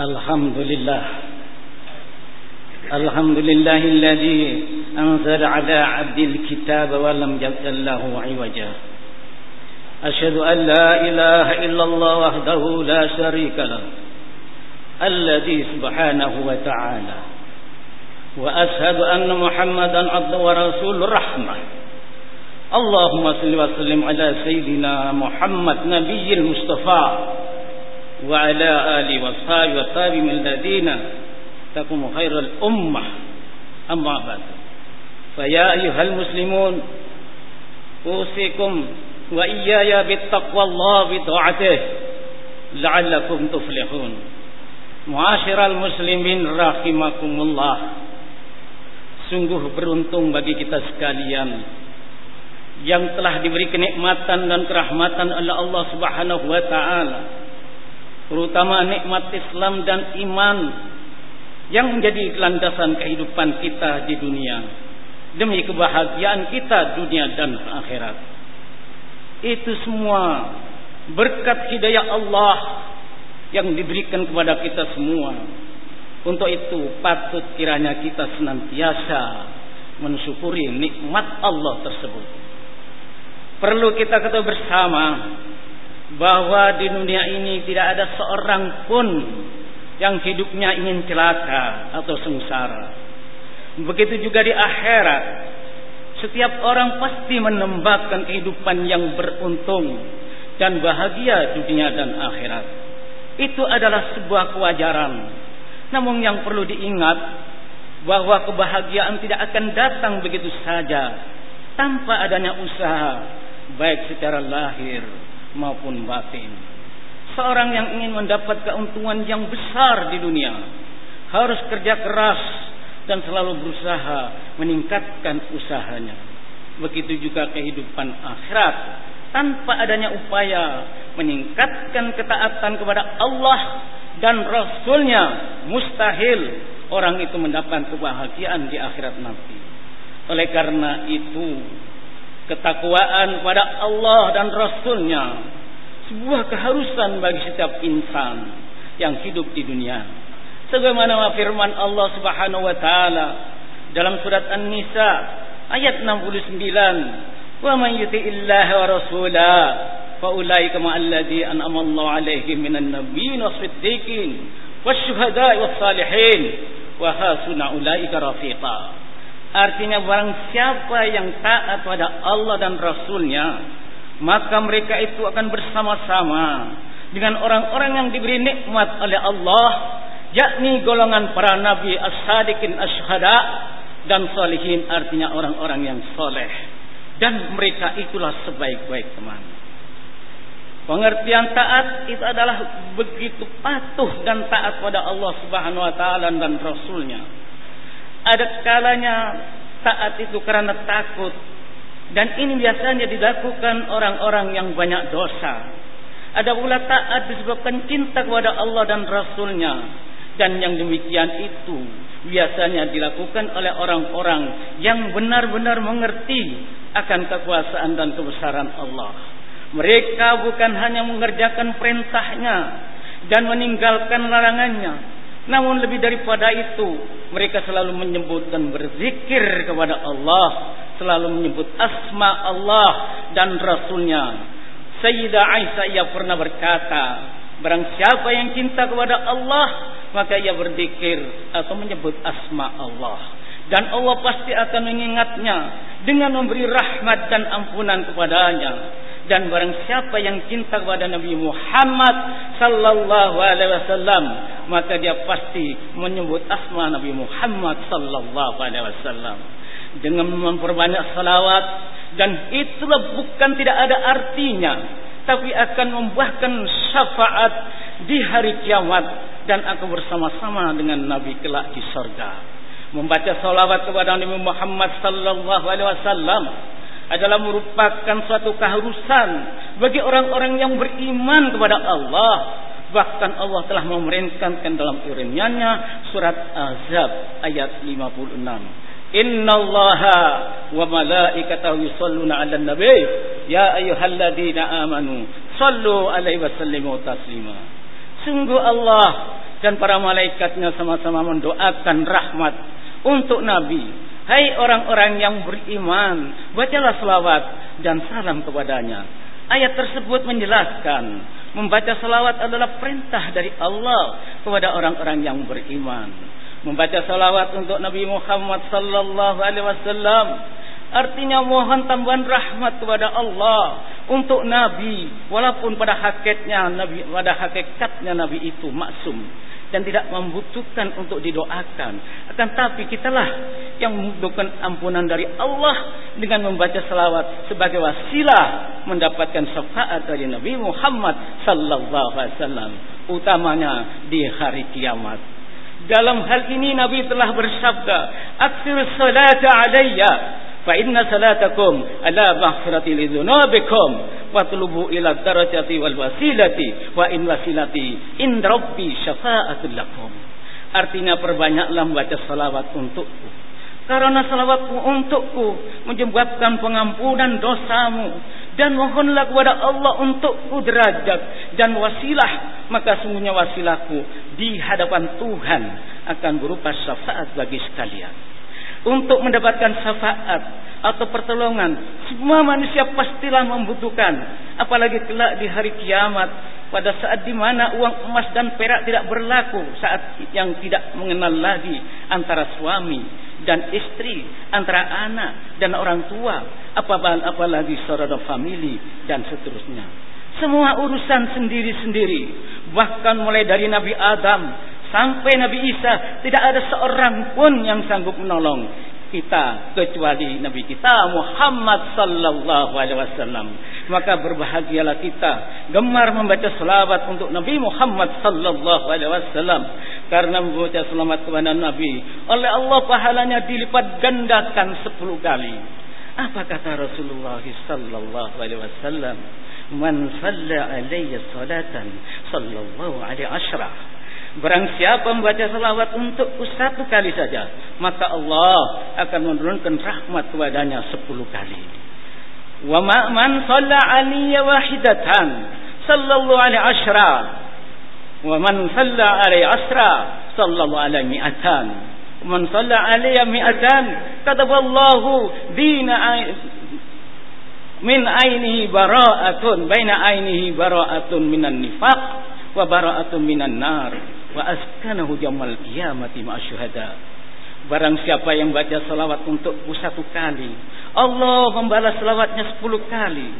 الحمد لله. الحمد لله الذي أنزل على عبد الكتاب ولم يجعل له عوجا. أشهد أن لا إله إلا الله وحده لا شريك له الذي سبحانه وتعالى. وأشهد أن محمدا عبد ورسول الرحمة اللهم صل وسلم على سيدنا محمد نبي المصطفى. وعلى آل وصحابه وصحابه من الذين تكون خير الأمة. أما بعد فيا أيها المسلمون أوصيكم وإياي بالتقوى الله بطاعته لعلكم تفلحون. معاشر المسلمين رحمكم الله sungguh beruntung bagi kita sekalian yang telah diberi kenikmatan dan kerahmatan oleh Allah Subhanahu wa taala. Terutama nikmat Islam dan iman yang menjadi landasan kehidupan kita di dunia demi kebahagiaan kita dunia dan akhirat. Itu semua berkat hidayah Allah yang diberikan kepada kita semua. Untuk itu patut kiranya kita senantiasa mensyukuri nikmat Allah tersebut. Perlu kita ketahui bersama bahwa di dunia ini tidak ada seorang pun yang hidupnya ingin celaka atau sengsara. Begitu juga di akhirat, setiap orang pasti menembakkan kehidupan yang beruntung dan bahagia dunia dan akhirat. Itu adalah sebuah kewajaran. Namun yang perlu diingat bahwa kebahagiaan tidak akan datang begitu saja tanpa adanya usaha baik secara lahir maupun batin. Seorang yang ingin mendapat keuntungan yang besar di dunia harus kerja keras dan selalu berusaha meningkatkan usahanya. Begitu juga kehidupan akhirat tanpa adanya upaya meningkatkan ketaatan kepada Allah dan Rasulnya mustahil orang itu mendapat kebahagiaan di akhirat nanti. Oleh karena itu ketakwaan pada Allah dan Rasulnya sebuah keharusan bagi setiap insan yang hidup di dunia. Sebagaimana firman Allah Subhanahu wa taala dalam surat An-Nisa ayat 69, "Wa man yuti'illaha wa rasulahu fa ulaika ma'al ladzi an'ama Allahu 'alaihim minan nabiyyin was-siddiqin wasyuhada'i was-salihin wa hasuna ulaika rafiqa." Artinya barang siapa yang taat pada Allah dan Rasulnya Maka mereka itu akan bersama-sama Dengan orang-orang yang diberi nikmat oleh Allah Yakni golongan para nabi as-sadiqin as-syuhada Dan salihin artinya orang-orang yang soleh. Dan mereka itulah sebaik-baik teman. Pengertian taat itu adalah begitu patuh dan taat pada Allah Subhanahu wa taala dan rasulnya ada kalanya taat itu karena takut dan ini biasanya dilakukan orang-orang yang banyak dosa. Ada pula taat disebabkan cinta kepada Allah dan Rasulnya dan yang demikian itu biasanya dilakukan oleh orang-orang yang benar-benar mengerti akan kekuasaan dan kebesaran Allah. Mereka bukan hanya mengerjakan perintahnya dan meninggalkan larangannya, namun lebih daripada itu mereka selalu menyebut dan berzikir kepada Allah selalu menyebut asma Allah dan Rasulnya. Sayyidah Aisyah ia pernah berkata barang siapa yang cinta kepada Allah maka ia berzikir atau menyebut asma Allah. Dan Allah pasti akan mengingatnya dengan memberi rahmat dan ampunan kepadanya dan barang siapa yang cinta kepada Nabi Muhammad sallallahu alaihi wasallam maka dia pasti menyebut asma Nabi Muhammad sallallahu alaihi wasallam. Dengan memperbanyak salawat dan itulah bukan tidak ada artinya tapi akan membuahkan syafaat di hari kiamat dan akan bersama-sama dengan Nabi kelak di surga membaca salawat kepada Nabi Muhammad sallallahu alaihi wasallam adalah merupakan suatu keharusan bagi orang-orang yang beriman kepada Allah. Bahkan Allah telah memerintahkan dalam firman-Nya surat Azab ayat 56. Inna Allaha wa malaikatahu yusalluna 'alan nabi ya ayyuhalladzina amanu sallu alaihi wa sallimu taslima. Sungguh Allah dan para malaikatnya sama-sama mendoakan rahmat untuk Nabi. Hai orang-orang yang beriman, bacalah selawat dan salam kepadanya. Ayat tersebut menjelaskan membaca selawat adalah perintah dari Allah kepada orang-orang yang beriman. Membaca selawat untuk Nabi Muhammad sallallahu alaihi wasallam artinya mohon tambahan rahmat kepada Allah untuk Nabi walaupun pada hakikatnya Nabi pada hakikatnya Nabi itu maksum dan tidak membutuhkan untuk didoakan. Akan tapi kitalah yang membutuhkan ampunan dari Allah dengan membaca selawat sebagai wasilah mendapatkan syafaat dari Nabi Muhammad sallallahu alaihi wasallam utamanya di hari kiamat. Dalam hal ini Nabi telah bersabda, "Aksir salata alayya fa inna salatakum ala maghfirati lidzunubikum wa tulubu ila darajati wal wasilati wa in wasilati in rabbi syafa'atul lakum. Artinya perbanyaklah membaca salawat untukku. Karena salawatku untukku menyebabkan pengampunan dosamu dan mohonlah kepada Allah untukku derajat dan wasilah maka sungguhnya wasilahku di hadapan Tuhan akan berupa syafaat bagi sekalian untuk mendapatkan syafaat atau pertolongan semua manusia pastilah membutuhkan apalagi kelak di hari kiamat pada saat di mana uang emas dan perak tidak berlaku saat yang tidak mengenal lagi antara suami dan istri antara anak dan orang tua apalagi saudara famili dan seterusnya. Semua urusan sendiri-sendiri bahkan mulai dari Nabi Adam Sampai Nabi Isa tidak ada seorang pun yang sanggup menolong kita kecuali Nabi kita Muhammad sallallahu alaihi wasallam. Maka berbahagialah kita gemar membaca selawat untuk Nabi Muhammad sallallahu alaihi wasallam karena membaca selawat kepada Nabi oleh Allah pahalanya dilipat gandakan 10 kali. Apa kata Rasulullah sallallahu alaihi wasallam? Man salla alayya salatan sallallahu alaihi asyrah Barang siapa membaca salawat untukku satu kali saja, maka Allah akan menurunkan rahmat kepadanya sepuluh kali. Wa man shalla aliyya wahidatan sallallahu alaihi asra. Wa man shalla alaihi asra sallallahu alaihi mi'atan. Man shalla alaihi mi'atan kataballahu dina min ainihi bara'atun baina ainihi bara'atun minan nifaq wa bara'atun minan nar wa askanahu yaumil qiyamati ma'asyhada barang siapa yang baca selawat untukku satu kali Allah membalas selawatnya sepuluh kali.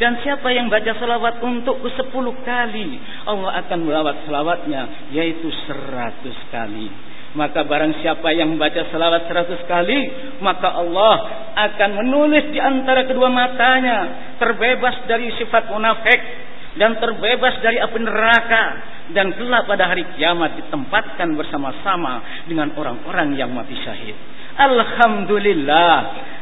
Dan siapa yang baca selawat untukku sepuluh kali Allah akan melawat selawatnya yaitu seratus kali. Maka barang siapa yang membaca selawat seratus kali maka Allah akan menulis di antara kedua matanya terbebas dari sifat munafik dan terbebas dari api neraka dan kelak pada hari kiamat ditempatkan bersama-sama dengan orang-orang yang mati syahid. Alhamdulillah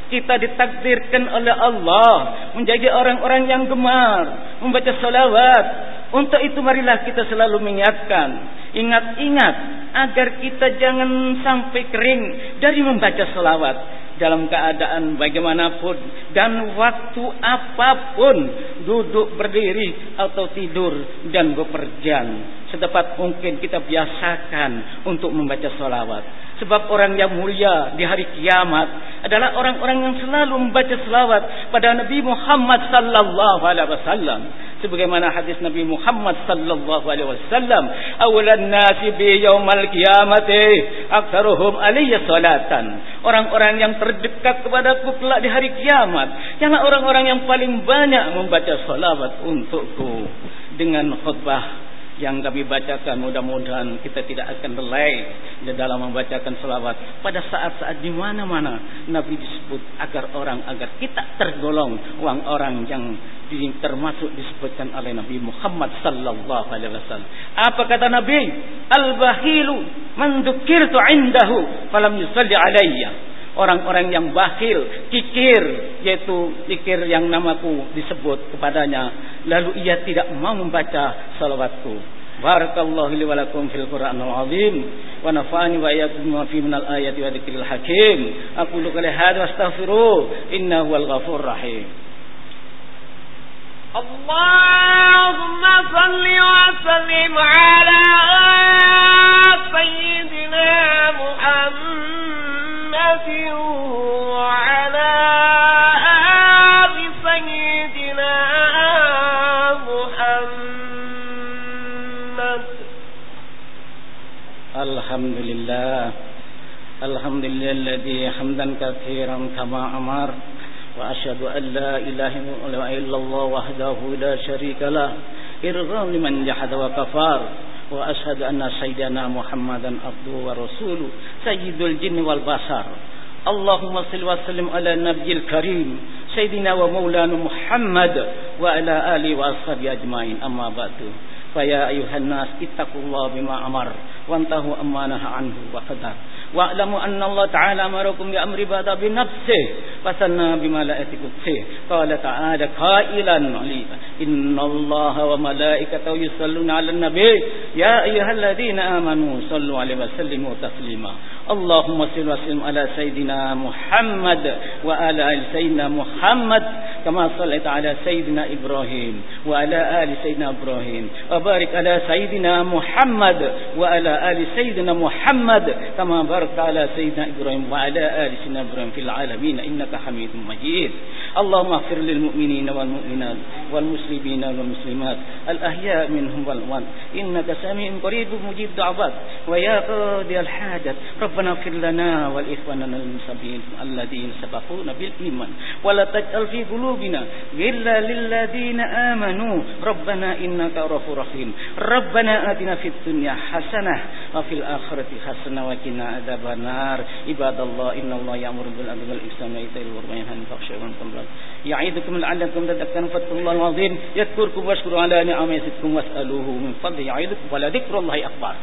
kita ditakdirkan oleh Allah menjadi orang-orang yang gemar membaca salawat. Untuk itu marilah kita selalu mengingatkan, ingat-ingat agar kita jangan sampai kering dari membaca salawat dalam keadaan bagaimanapun dan waktu apapun duduk berdiri atau tidur dan bepergian. Setepat mungkin kita biasakan untuk membaca salawat sebab orang yang mulia di hari kiamat adalah orang-orang yang selalu membaca salawat pada Nabi Muhammad sallallahu alaihi wasallam. Sebagaimana hadis Nabi Muhammad sallallahu alaihi wasallam awalan nasi bi yaumal qiyamati aktsaruhum alayya salatan. Orang-orang yang terdekat kepada aku kelak di hari kiamat jangan orang-orang yang paling banyak membaca salawat untukku. Dengan khutbah yang kami bacakan mudah-mudahan kita tidak akan lelai di dalam membacakan selawat pada saat-saat di mana-mana Nabi disebut agar orang agar kita tergolong orang-orang yang termasuk disebutkan oleh Nabi Muhammad sallallahu alaihi wasallam. Apa kata Nabi? Al-bahilu man dzukirtu indahu falam yusalli alayya. Orang-orang yang bakhil, kikir, yaitu kikir yang namaku disebut kepadanya, lalu ia tidak mau membaca salawatku. Barakallahu li wa lakum fil Qur'anil Azim wa nafa'ani wa iyyakum fi min al ayati wa dzikril hakim. Aqulu qali hadza astaghfiru innahu al ghafur rahim. Allahumma salli wa sallim ala sayyidina Muhammadin wa ala الحمد لله. الحمد لله الذي حمدا كثيرا كما أمر. وأشهد أن لا إله إلا الله وحده لا شريك له. إرغام لمن جحد وكفار. وأشهد أن سيدنا محمدا عبده ورسوله سيد الجن والبشر. اللهم صل وسلم على النبي الكريم سيدنا ومولانا محمد وعلى آله وأصحابه أجمعين. أما بعد. فيا أيها الناس اتقوا الله بما أمر وانتهوا أما نهى عنه وقدر واعلموا أن الله تعالى أمركم بأمر بعد بنفسه فسنى بملائكة قدسه قال تعالى قائلا إن الله وملائكته يصلون على النبي. يا أيها الذين آمنوا صلوا عليه وسلموا تسليما. اللهم صل وسلم على سيدنا محمد وعلى آل سيدنا محمد كما صليت على سيدنا إبراهيم وعلى آل سيدنا إبراهيم وبارك على سيدنا محمد وعلى آل سيدنا محمد كما باركت على سيدنا إبراهيم وعلى آل سيدنا إبراهيم في العالمين إنك حميد مجيد. اللهم اغفر للمؤمنين والمؤمنات والمسلمين والمسلمات الأحياء منهم والأموات. إنك سميع قريب مجيب دعوات. ويا قاضي الحاجة ربنا اغفر لنا والإخواننا المسلمين الذين سبقونا بالإيمان. ولا تجعل في قلوبنا غلا للذين آمنوا. ربنا إنك غفور رحيم. ربنا آتنا في الدنيا حسنة وفي الآخرة حسنة وقنا عذاب النار. عباد الله إن الله يأمر بالعدل والإحسان وإيتاء القربى وينهى عن الفحشاء والمنكر. يعظكم لعلكم تذكرون. فاتقوا الله العظيم. يذكركم واشكروا على نعمة يزدكم واسألوه من فضله. يعظكم ولذكر الله أكبر.